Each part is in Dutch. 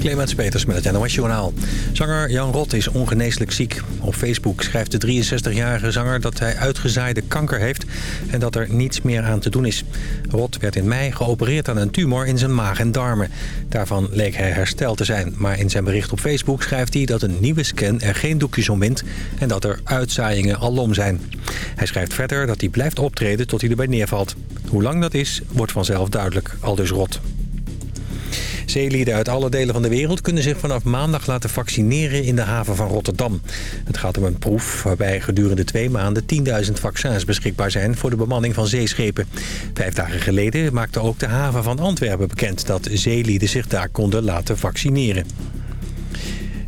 Clemens Peters met het NOS Journaal. Zanger Jan Rot is ongeneeslijk ziek. Op Facebook schrijft de 63-jarige zanger dat hij uitgezaaide kanker heeft... en dat er niets meer aan te doen is. Rot werd in mei geopereerd aan een tumor in zijn maag en darmen. Daarvan leek hij hersteld te zijn. Maar in zijn bericht op Facebook schrijft hij dat een nieuwe scan er geen doekjes om wint... en dat er uitzaaiingen alom zijn. Hij schrijft verder dat hij blijft optreden tot hij erbij neervalt. Hoe lang dat is, wordt vanzelf duidelijk, aldus Rot. Zeelieden uit alle delen van de wereld kunnen zich vanaf maandag laten vaccineren in de haven van Rotterdam. Het gaat om een proef waarbij gedurende twee maanden 10.000 vaccins beschikbaar zijn voor de bemanning van zeeschepen. Vijf dagen geleden maakte ook de haven van Antwerpen bekend dat zeelieden zich daar konden laten vaccineren.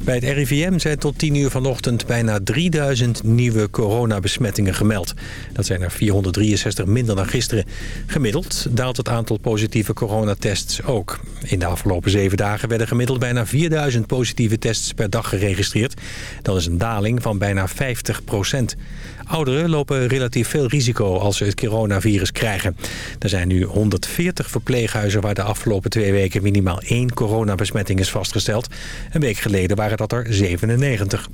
Bij het RIVM zijn tot 10 uur vanochtend bijna 3000 nieuwe coronabesmettingen gemeld. Dat zijn er 463 minder dan gisteren. Gemiddeld daalt het aantal positieve coronatests ook. In de afgelopen zeven dagen werden gemiddeld bijna 4000 positieve tests per dag geregistreerd. Dat is een daling van bijna 50 procent. Ouderen lopen relatief veel risico als ze het coronavirus krijgen. Er zijn nu 140 verpleeghuizen waar de afgelopen twee weken minimaal één coronabesmetting is vastgesteld. Een week geleden waren dat er 97.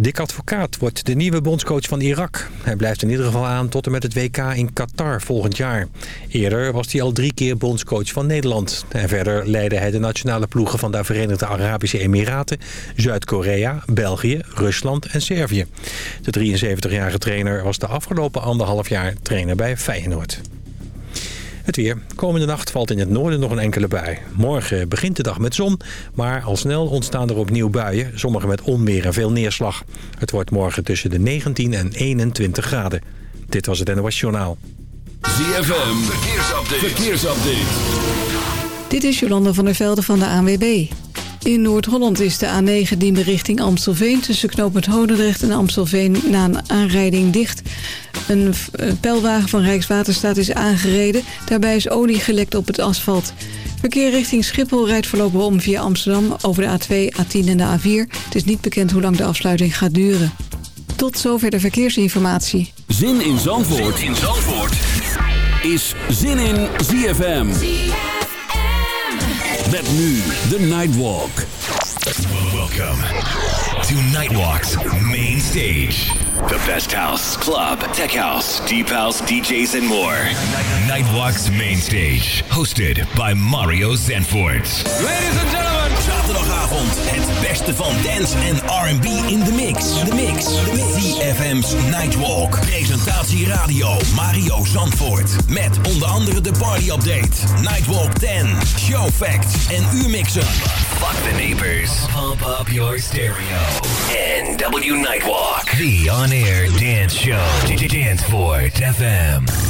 Dick Advocaat wordt de nieuwe bondscoach van Irak. Hij blijft in ieder geval aan tot en met het WK in Qatar volgend jaar. Eerder was hij al drie keer bondscoach van Nederland. En verder leidde hij de nationale ploegen van de Verenigde Arabische Emiraten... Zuid-Korea, België, Rusland en Servië. De 73-jarige trainer was de afgelopen anderhalf jaar trainer bij Feyenoord. Het weer. Komende nacht valt in het noorden nog een enkele bui. Morgen begint de dag met zon, maar al snel ontstaan er opnieuw buien. Sommige met onweer en veel neerslag. Het wordt morgen tussen de 19 en 21 graden. Dit was het NOS Journaal. ZFM. Verkeersupdate. Verkeersupdate. Dit is Jolanda van der Velde van de ANWB. In Noord-Holland is de A9 diende richting Amstelveen... tussen knooppunt Hodendrecht en Amstelveen na een aanrijding dicht. Een pijlwagen van Rijkswaterstaat is aangereden. Daarbij is olie gelekt op het asfalt. Verkeer richting Schiphol rijdt voorlopig om via Amsterdam... over de A2, A10 en de A4. Het is niet bekend hoe lang de afsluiting gaat duren. Tot zover de verkeersinformatie. Zin in Zandvoort, zin in Zandvoort. is Zin in ZFM. Met nu de Nightwalk. Welcome to Nightwalk's main stage. The best house, club, tech house, deep house, DJs, and more. Nightwalk's main stage. Hosted by Mario Zanfort. Ladies and gentlemen. Zaterdagavond het beste van dance en R&B in de mix. De mix. De mix. CFM's Nightwalk. Presentatie radio Mario Zandvoort. Met onder andere de party update. Nightwalk 10. Show facts en uurmixen. Fuck the neighbors. Pump up your stereo. NW Nightwalk. The on-air dance show. DJ Dance Danceport FM.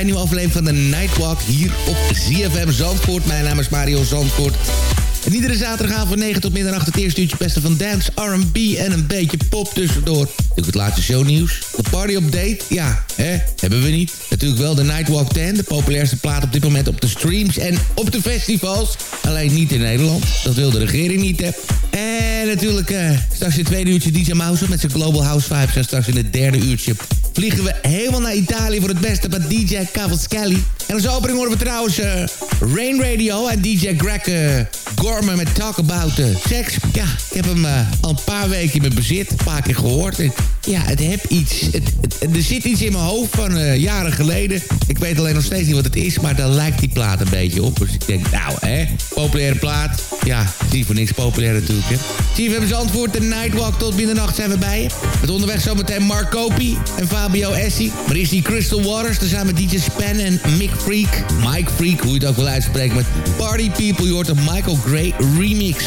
Bij een nieuwe aflevering van de Nightwalk hier op ZFM Zandvoort. Mijn naam is Mario Zandvoort. En iedere zaterdagavond van 9 tot middernacht het eerste uurtje beste van dance, R&B en een beetje pop tussendoor. Natuurlijk het laatste shownieuws. De party update, ja, hè, hebben we niet. Natuurlijk wel de Nightwalk 10, de populairste plaat op dit moment op de streams en op de festivals. Alleen niet in Nederland, dat wil de regering niet, hè. En natuurlijk uh, straks in het tweede uurtje DJ Mouse met zijn Global House Vibes. En straks in het derde uurtje vliegen we helemaal naar Italië voor het beste met DJ. En als opening horen we trouwens uh, Rain Radio en DJ Greg uh, Gorman met Talk About uh, Sex. Ja, ik heb hem al een paar weken in mijn bezit, een paar keer gehoord. En, ja, het heb iets, het, het, er zit iets in mijn hoofd van jaren geleden. Ik weet alleen nog steeds niet wat het is, maar daar lijkt die plaat een beetje op. Dus ik denk, nou hè, populaire plaat. Ja, zie voor niks populair natuurlijk hè. Zie je, we hebben antwoord, de Nightwalk tot middernacht zijn we bij je. Met onderweg zometeen Mark Kopi en Fabio Essi. Maar is die Crystal Waters, samen met DJ Span en Mick Freak. Mike Freak, hoe je het ook wil uitspreken met Party People. Je hoort een Michael Gray remix.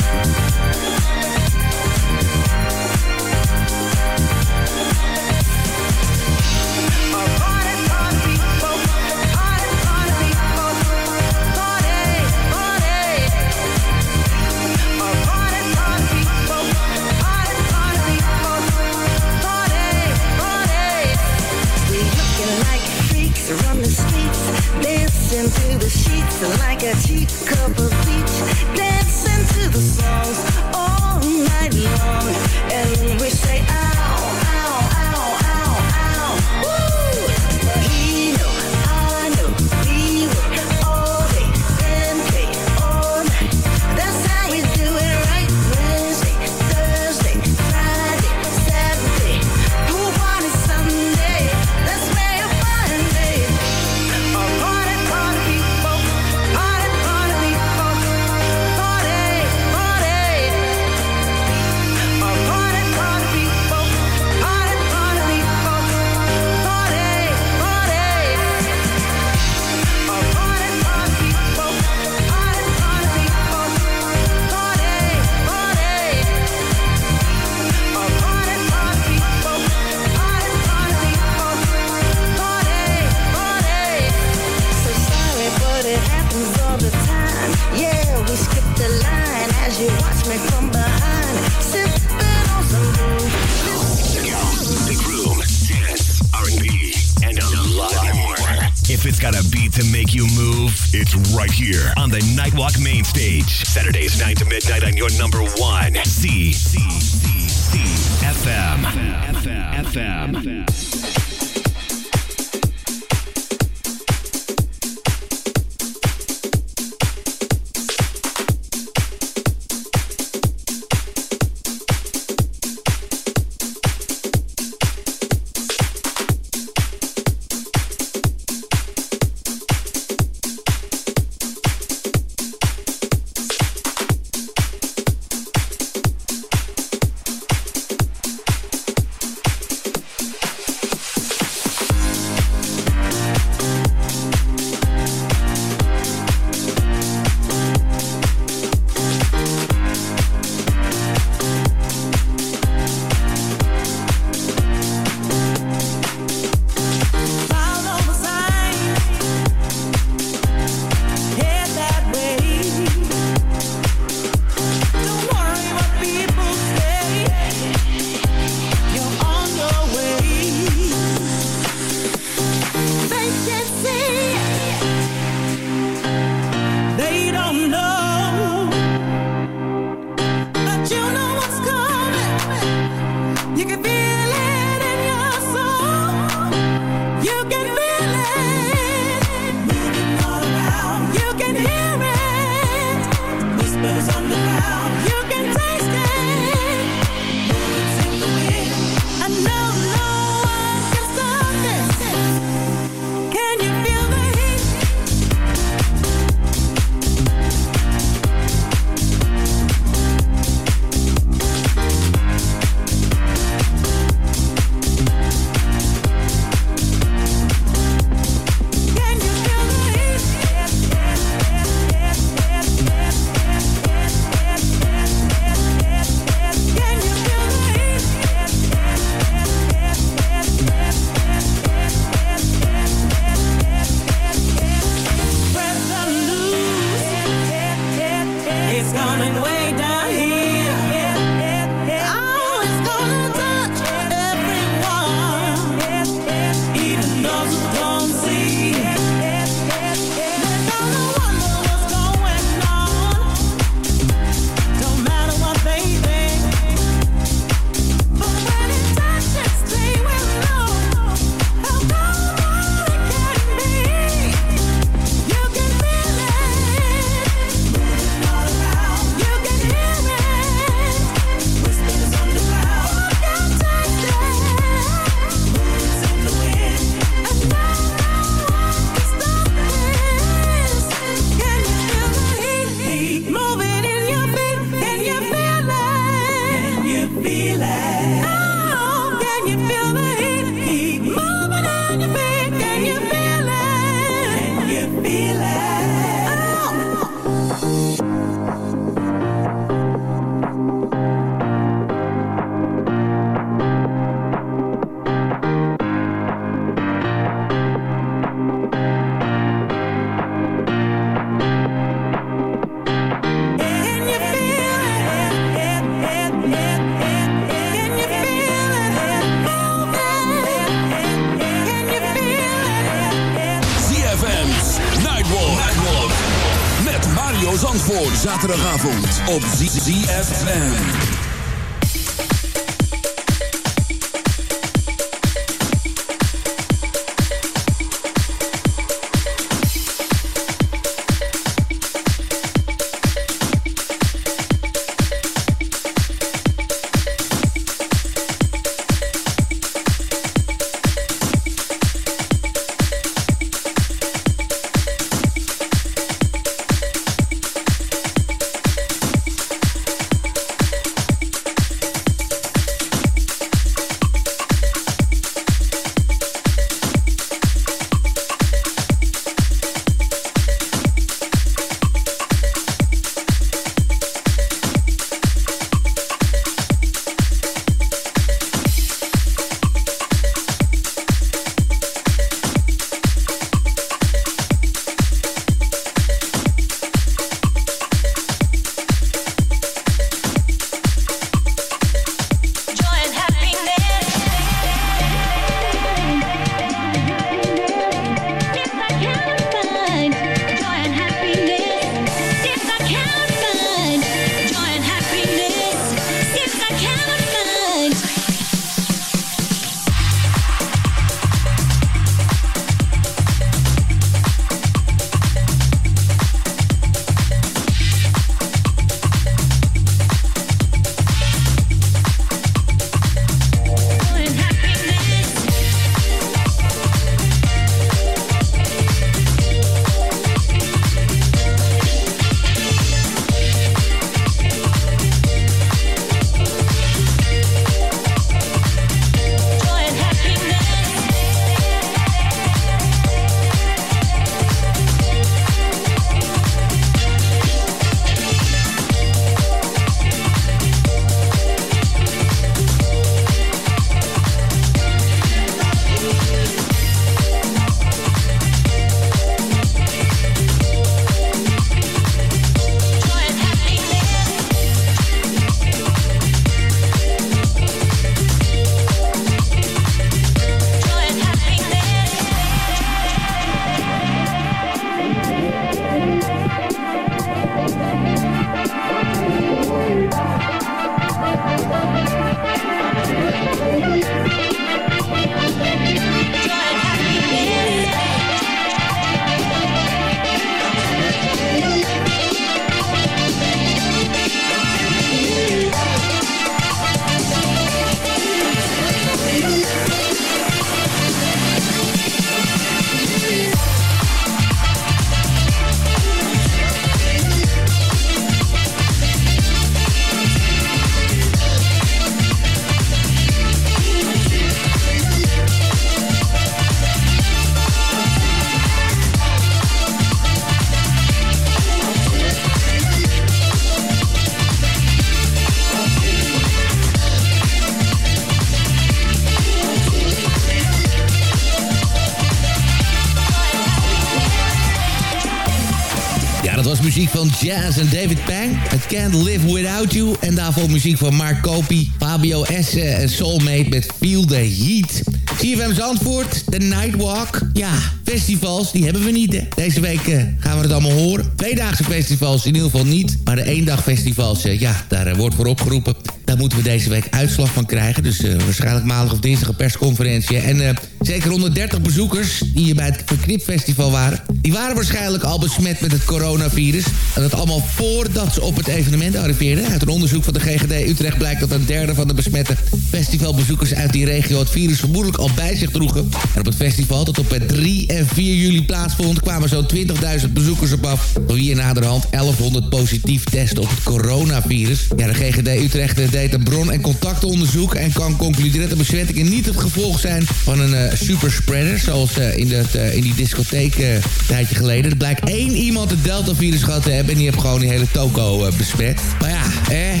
Jazz en David Pang. It Can't Live Without You. En daarvoor muziek van Mark Kopi, Fabio Esse en Soulmate met Feel the Heat. CFM Zandvoort, The Nightwalk. Ja, festivals, die hebben we niet. Deze week uh, gaan we het allemaal horen. Tweedaagse festivals in ieder geval niet. Maar de eendagfestivals, uh, ja, daar uh, wordt voor opgeroepen. Daar moeten we deze week uitslag van krijgen. Dus waarschijnlijk maandag of dinsdag een persconferentie. En zeker 130 bezoekers die hier bij het Verknip Festival waren... die waren waarschijnlijk al besmet met het coronavirus. En dat allemaal voordat ze op het evenement arriveerden. Uit een onderzoek van de GGD Utrecht blijkt dat een derde van de besmette festivalbezoekers uit die regio het virus vermoedelijk al bij zich droegen. En op het festival dat op 3 en 4 juli plaatsvond kwamen zo'n 20.000 bezoekers op af. Voor wie er naderhand 1100 positief testen op het coronavirus. Ja, de GGD Utrecht deed een bron- en contactonderzoek en kan concluderen dat de besmettingen niet het gevolg zijn van een uh, superspreader. Zoals uh, in, dat, uh, in die discotheek een tijdje geleden. Er blijkt één iemand het Delta-virus gehad te hebben en die heeft gewoon die hele toko besmet. Maar ja, eh,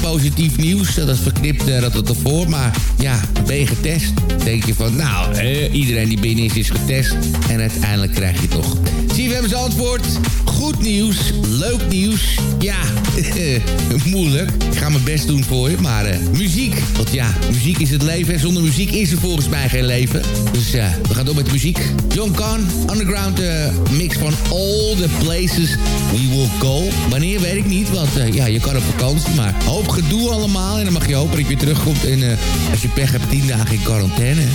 positief nieuws. Dat verknipt dat het ervoor. Maar ja, ben je getest? denk je van, nou, eh, iedereen die binnen is, is getest. En uiteindelijk krijg je toch. CFM's antwoord. Goed nieuws. Leuk nieuws. Ja, moeilijk. Ik ga mijn best doen voor je. Maar uh, muziek. Want ja, muziek is het leven. En zonder muziek is er volgens mij geen leven. even. Dus we gaan door met muziek. John Kahn, underground uh, mix van All the Places We Will Go. Wanneer, weet ik niet, want uh, ja, je kan op vakantie, maar hoop gedoe allemaal. En dan mag je hopen dat je weer terugkomt en uh, als je pech hebt, tien dagen in quarantaine.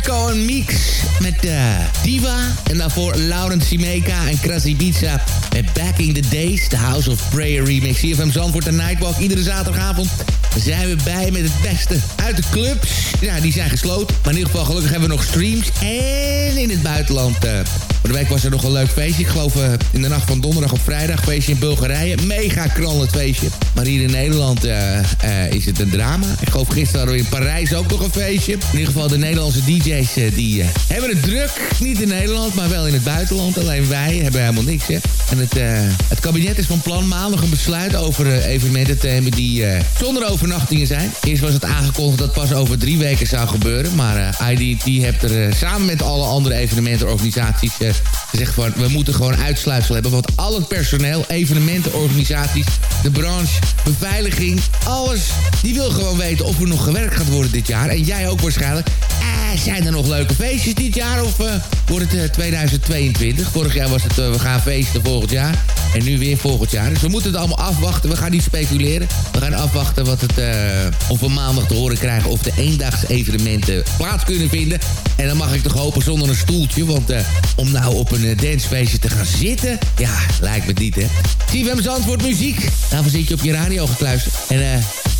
Mirko en Mix met uh, Diva. En daarvoor Laurent Simeka en Krasibica met Back in the Days. The House of Prayer remix. CFM Zandvoort en Nightwalk. Iedere zaterdagavond zijn we bij met het beste uit de clubs. Ja, die zijn gesloten. Maar in ieder geval gelukkig hebben we nog streams. En in het buitenland... Uh, de week was er nog een leuk feestje. Ik geloof uh, in de nacht van donderdag op vrijdag. Feestje in Bulgarije. Mega knallend feestje. Maar hier in Nederland uh, uh, is het een drama. Ik geloof gisteren we in Parijs ook nog een feestje. In ieder geval de Nederlandse DJ's die hebben het druk. Niet in Nederland, maar wel in het buitenland. Alleen wij hebben helemaal niks. Hè. En het, het kabinet is van plan maandag een besluit over evenementen te die zonder overnachtingen zijn. Eerst was het aangekondigd dat pas over drie weken zou gebeuren. Maar IDT heeft er samen met alle andere evenementenorganisaties gezegd van... we moeten gewoon uitsluitsel hebben. Want al het personeel, evenementenorganisaties, de branche, beveiliging... alles, die wil gewoon weten of er nog gewerkt gaat worden dit jaar. En jij ook waarschijnlijk. Zijn er nog leuke feestjes dit jaar of wordt het 2022? Vorig jaar was het we gaan feesten volgend jaar. En nu weer volgend jaar. Dus we moeten het allemaal afwachten. We gaan niet speculeren. We gaan afwachten wat het, of we maandag te horen krijgen... of de eendags evenementen plaats kunnen vinden. En dan mag ik toch hopen zonder een stoeltje. Want om nou op een dancefeestje te gaan zitten... ja, lijkt me niet, hè. CFM Zandvoort Muziek. Daarvoor zit je op je radio gekluisterd. En eh...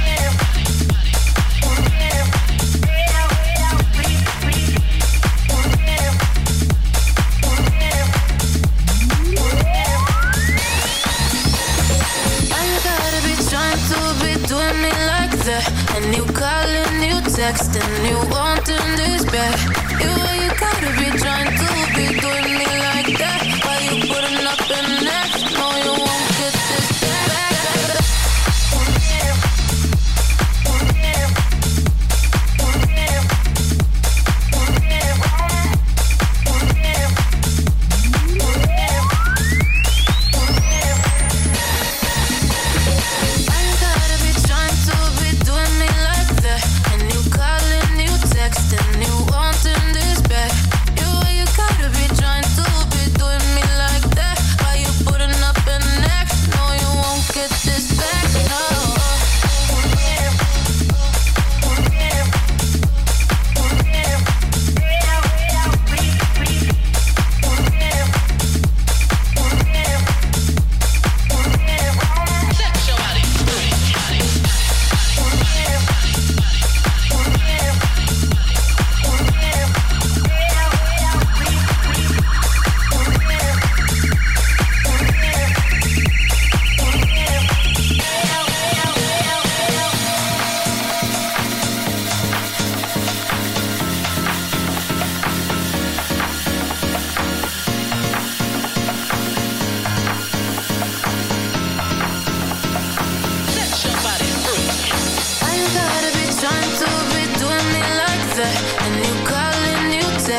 Texting you wanting this back. You, you gotta be trying to be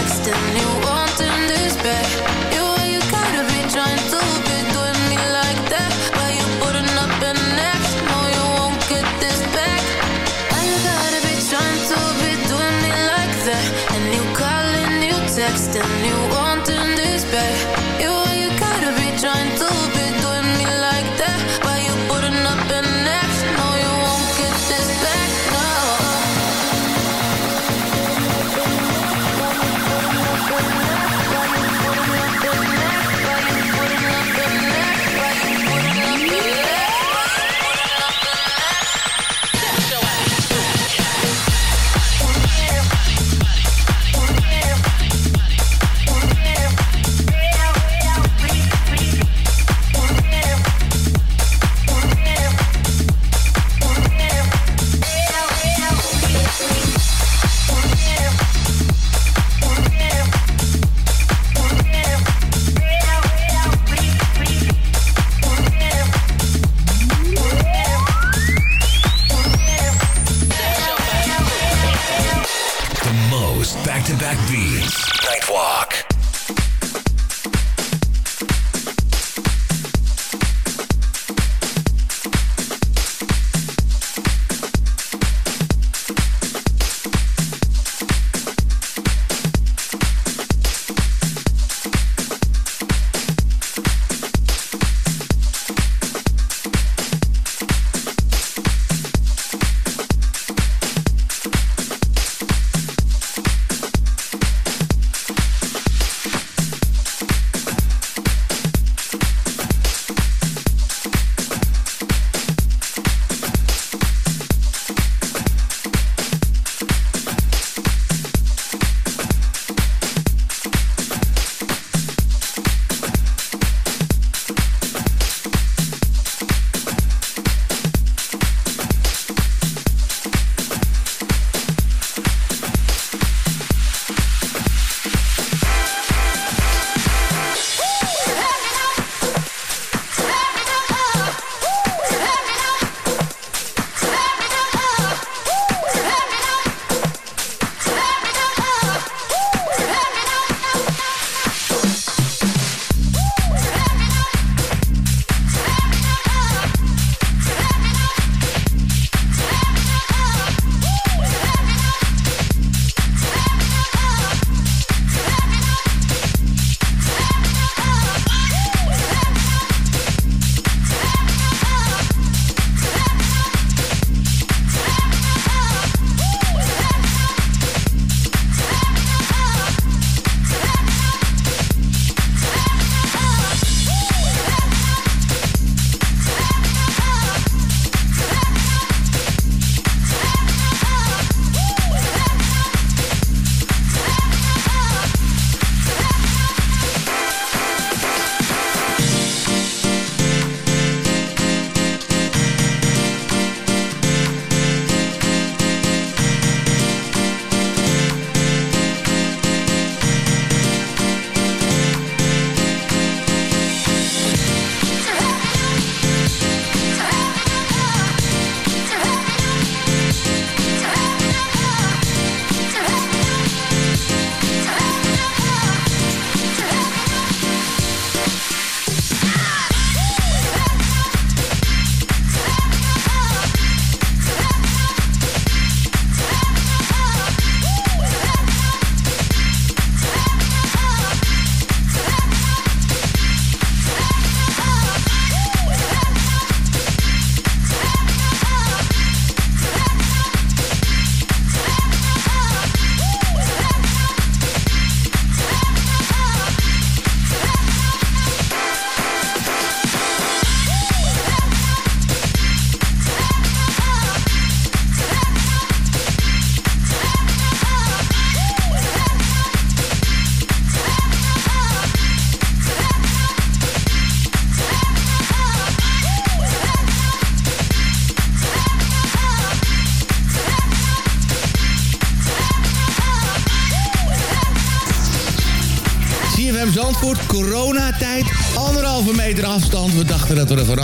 text and you won't turn this back.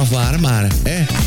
Waren, maar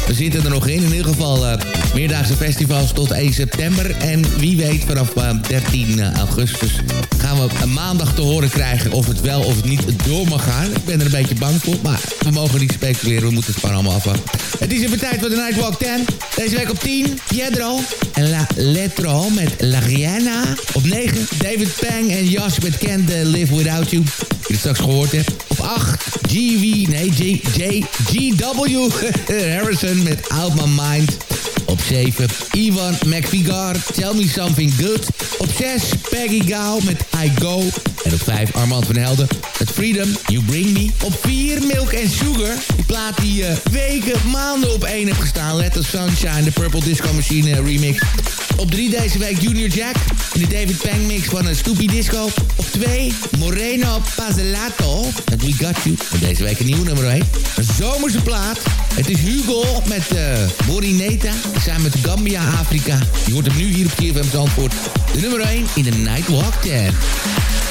we zitten er nog in. In ieder geval uh, meerdaagse festivals tot 1 september. En wie weet vanaf uh, 13 augustus gaan we een maandag te horen krijgen of het wel of het niet door mag gaan. Ik ben er een beetje bang voor, maar we mogen niet speculeren. We moeten het gewoon allemaal afwachten. Het is even tijd voor de Nightwalk 10. Deze week op 10, Piedro en La Letro met La Rihanna. Op 9, David Pang en Josh met Can't Live Without You. Je straks gehoord hebt. Op 8, GV, nee, J, J, GW Harrison met Out My Mind. Op 7, Ivan McVigar, Tell Me Something Good. Op 6, Peggy Gao met I Go. En op 5, Armand van Helden met Freedom, You Bring Me. Op 4, Milk and Sugar. Die plaat die uh, weken, maanden op 1 heeft gestaan. Let the Sunshine, de Purple Disco Machine remix. Op 3 deze week Junior Jack in de David Pang mix van een Stoopy Disco. Op 2 Moreno Pazelato met We Got You. En deze week een nieuw nummer 1. Een zomerse plaat. Het is Hugo met Morineta. Samen met Gambia, Afrika. Je hoort hem nu hier op TFM Zandvoort. De nummer 1 in de Nightwalk 10.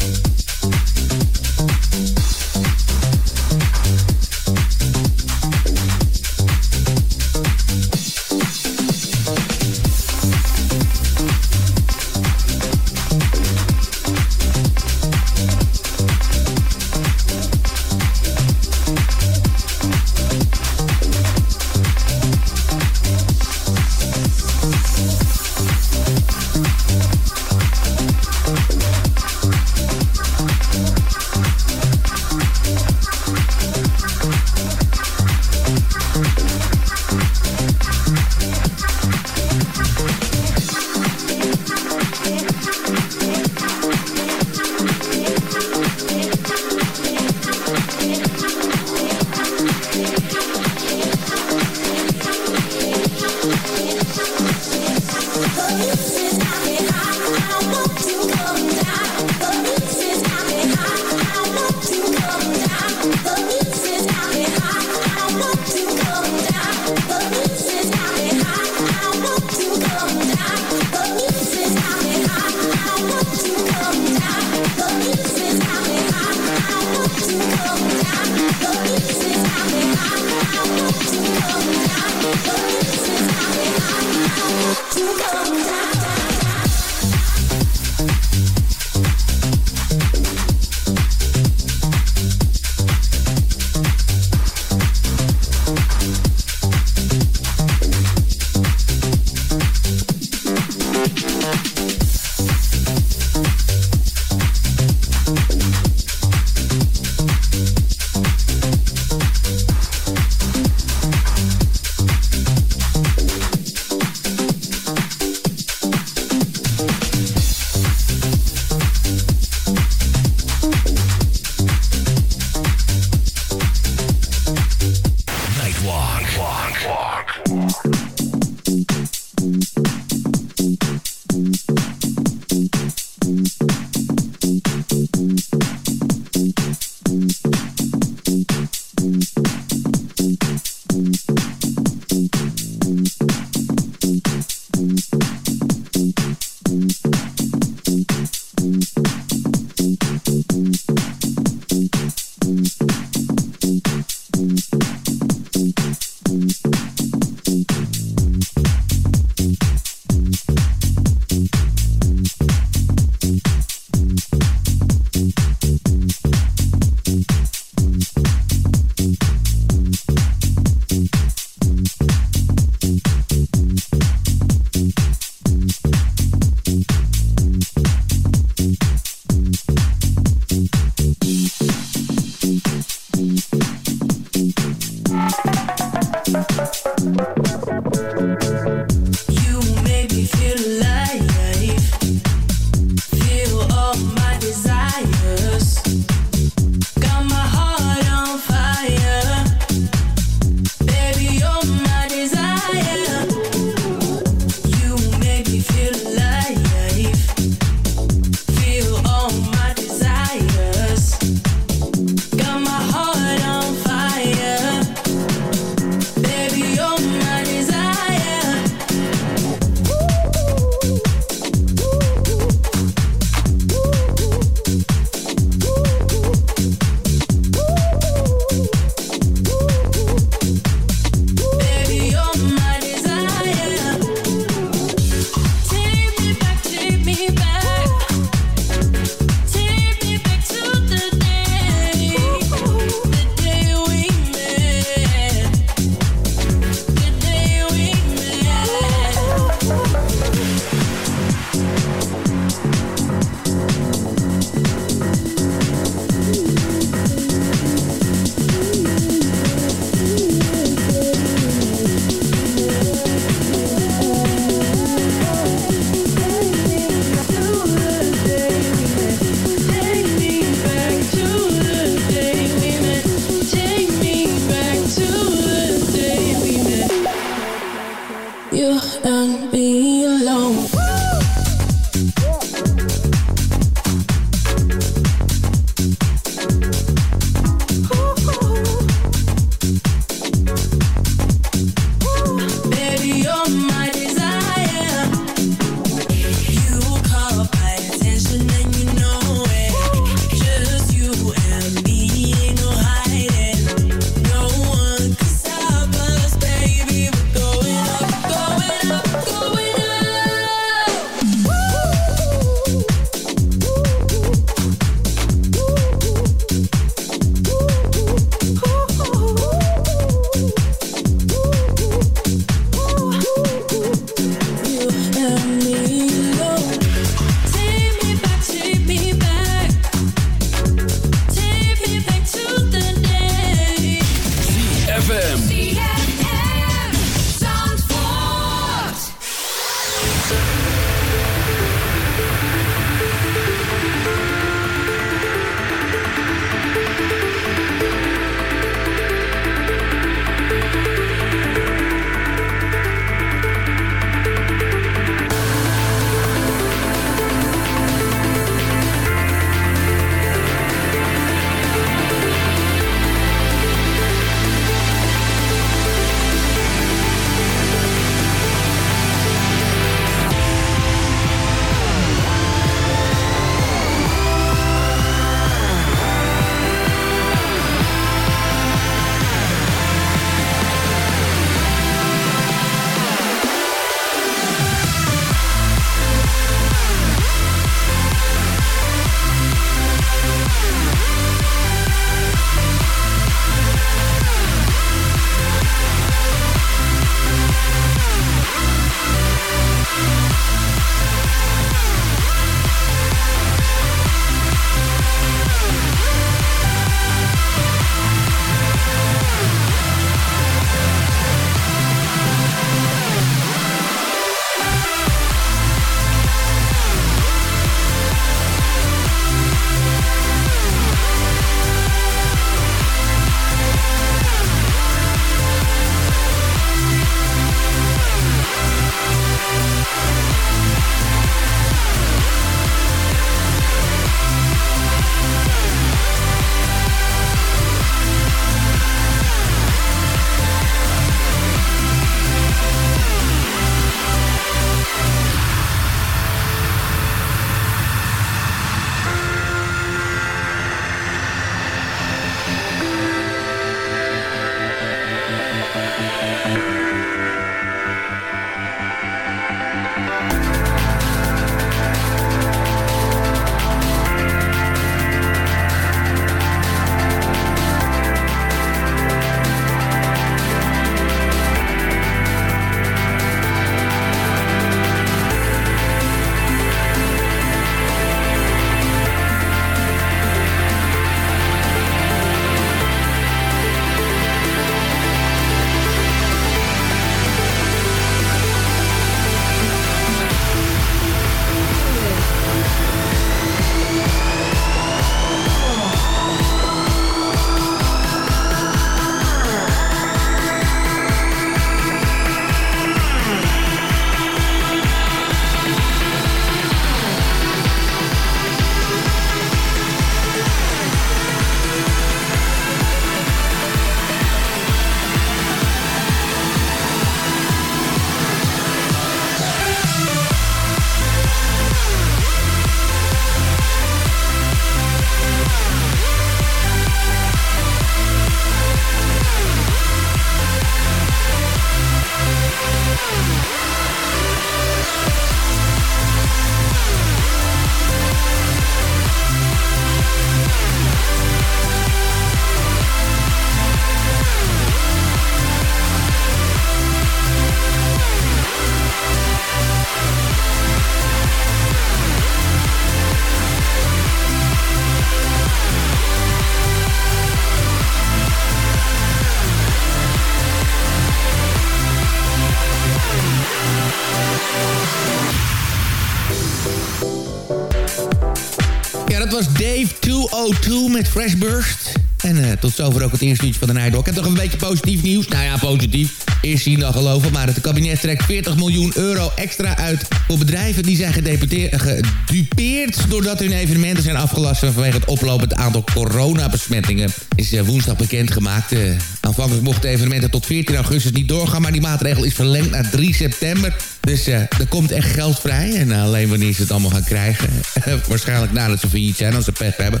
202 met Fresh Burst. En uh, tot zover ook het eerste uurtje van de Nightwalk. En toch een beetje positief nieuws. Nou ja, positief. Eerst zien dan geloven. Maar het kabinet trekt 40 miljoen euro extra uit voor bedrijven die zijn gedupeerd... doordat hun evenementen zijn afgelast vanwege het oplopend aantal coronabesmettingen. Is uh, woensdag bekendgemaakt. Uh, aanvankelijk mochten evenementen tot 14 augustus niet doorgaan... maar die maatregel is verlengd naar 3 september. Dus uh, er komt echt geld vrij. En alleen wanneer ze het allemaal gaan krijgen. waarschijnlijk nadat ze failliet zijn, als ze pech hebben.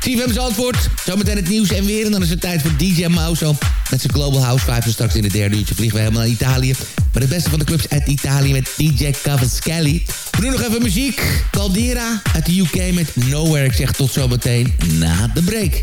CFM antwoord. Zometeen het nieuws en weer. En dan is het tijd voor DJ Mauso. Met zijn Global House Vibes. En straks in het derde uurtje vliegen we helemaal naar Italië. Maar de beste van de clubs uit Italië met DJ Cavaschelli. We doen nog even muziek. Caldera uit de UK met Nowhere. Ik zeg tot zometeen na de break.